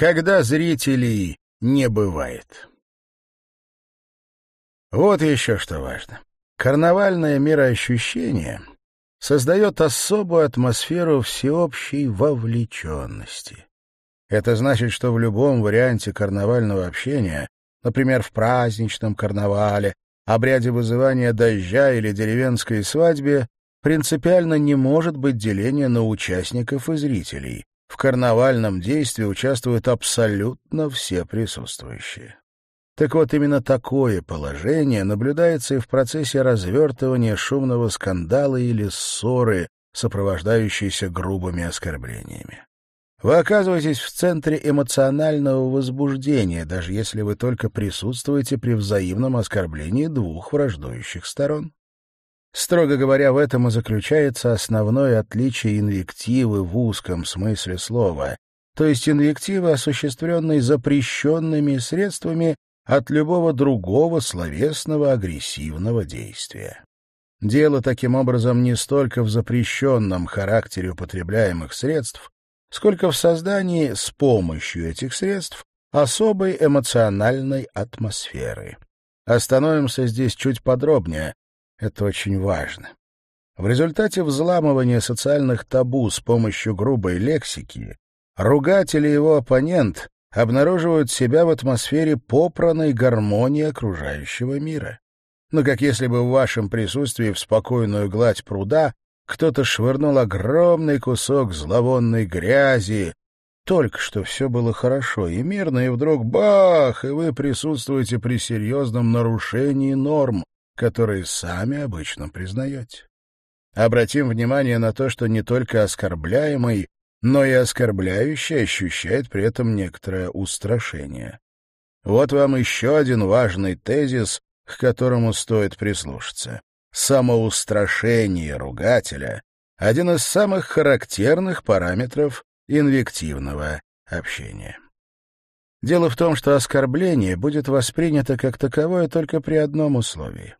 когда зрителей не бывает. Вот еще что важно. Карнавальное мироощущение создает особую атмосферу всеобщей вовлеченности. Это значит, что в любом варианте карнавального общения, например, в праздничном карнавале, обряде вызывания дождя или деревенской свадьбе, принципиально не может быть деления на участников и зрителей. В карнавальном действии участвуют абсолютно все присутствующие. Так вот, именно такое положение наблюдается и в процессе развертывания шумного скандала или ссоры, сопровождающейся грубыми оскорблениями. Вы оказываетесь в центре эмоционального возбуждения, даже если вы только присутствуете при взаимном оскорблении двух враждующих сторон. Строго говоря, в этом и заключается основное отличие инвективы в узком смысле слова, то есть инвективы, осуществленные запрещенными средствами от любого другого словесного агрессивного действия. Дело таким образом не столько в запрещенном характере употребляемых средств, сколько в создании с помощью этих средств особой эмоциональной атмосферы. Остановимся здесь чуть подробнее, это очень важно. В результате взламывания социальных табу с помощью грубой лексики ругатель и его оппонент обнаруживают себя в атмосфере попранной гармонии окружающего мира. Но ну, как если бы в вашем присутствии в спокойную гладь пруда кто-то швырнул огромный кусок зловонной грязи. Только что все было хорошо и мирно, и вдруг бах, и вы присутствуете при серьезном нарушении норм, которые сами обычно признаете. Обратим внимание на то, что не только оскорбляемый, но и оскорбляющий ощущает при этом некоторое устрашение. Вот вам еще один важный тезис, к которому стоит прислушаться самоустрашение ругателя — один из самых характерных параметров инвективного общения. Дело в том, что оскорбление будет воспринято как таковое только при одном условии.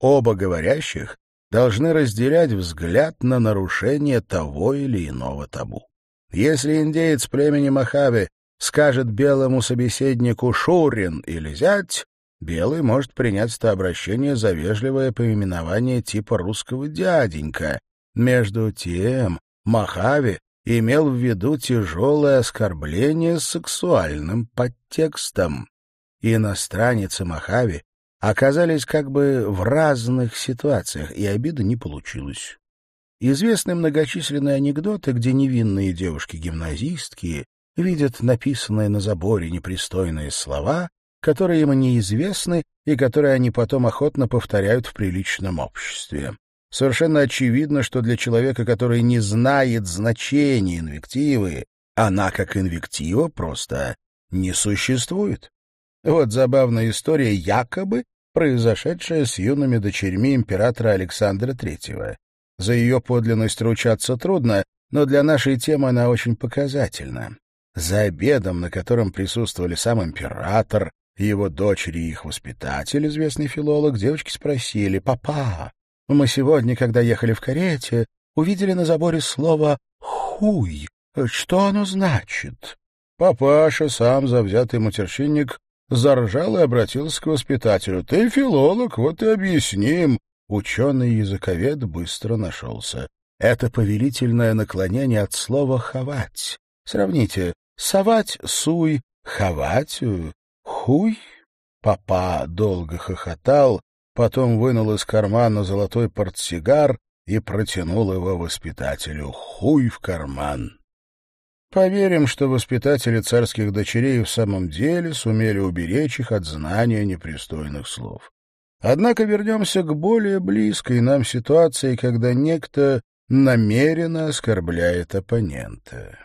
Оба говорящих должны разделять взгляд на нарушение того или иного табу. Если индеец племени Махави скажет белому собеседнику «Шурин» или «Зять», Белый может принять это обращение за вежливое поименование типа русского дяденька. Между тем, Махави имел в виду тяжелое оскорбление с сексуальным подтекстом. Иностранец и Махави оказались как бы в разных ситуациях, и обида не получилось. Известны многочисленные анекдоты, где невинные девушки-гимназистки видят написанные на заборе непристойные слова которые им неизвестны и которые они потом охотно повторяют в приличном обществе. Совершенно очевидно, что для человека, который не знает значения инвективы, она как инвектива просто не существует. Вот забавная история, якобы произошедшая с юными дочерьми императора Александра III. За ее подлинность ручаться трудно, но для нашей темы она очень показательна. За обедом, на котором присутствовали сам император, его дочери и их воспитатель, известный филолог, девочки спросили, «Папа, мы сегодня, когда ехали в карете, увидели на заборе слово «хуй». Что оно значит?» Папаша, сам завзятый матерщинник, заржал и обратился к воспитателю. «Ты филолог, вот и объясним». Ученый-языковед быстро нашелся. Это повелительное наклонение от слова «ховать». Сравните «совать» — «суй», «ховать» Хуй? Папа долго хохотал, потом вынул из кармана золотой портсигар и протянул его воспитателю. Хуй в карман. Поверим, что воспитатели царских дочерей в самом деле сумели уберечь их от знания непристойных слов. Однако вернемся к более близкой нам ситуации, когда некто намеренно оскорбляет оппонента.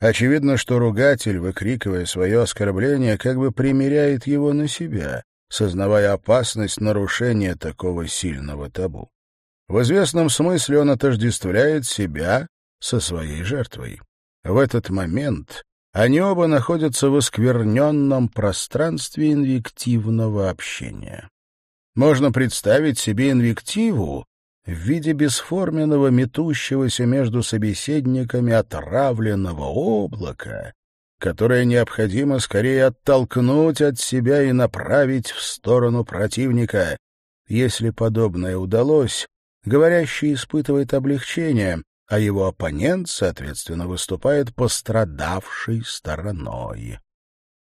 Очевидно, что ругатель, выкрикивая свое оскорбление, как бы примеряет его на себя, сознавая опасность нарушения такого сильного табу. В известном смысле он отождествляет себя со своей жертвой. В этот момент они оба находятся в оскверненном пространстве инвективного общения. Можно представить себе инвективу в виде бесформенного метущегося между собеседниками отравленного облака, которое необходимо скорее оттолкнуть от себя и направить в сторону противника. Если подобное удалось, говорящий испытывает облегчение, а его оппонент, соответственно, выступает пострадавшей стороной.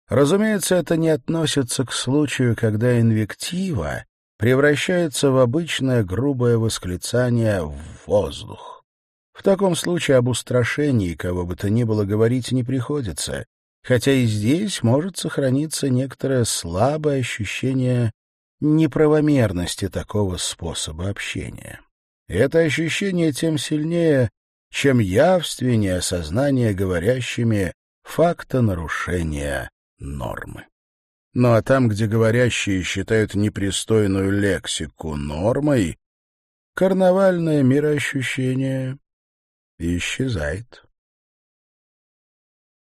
Разумеется, это не относится к случаю, когда инвектива превращается в обычное грубое восклицание в воздух. В таком случае об устрашении кого бы то ни было говорить не приходится, хотя и здесь может сохраниться некоторое слабое ощущение неправомерности такого способа общения. Это ощущение тем сильнее, чем явственнее осознание говорящими факта нарушения нормы. Ну а там, где говорящие считают непристойную лексику нормой, карнавальное мироощущение исчезает.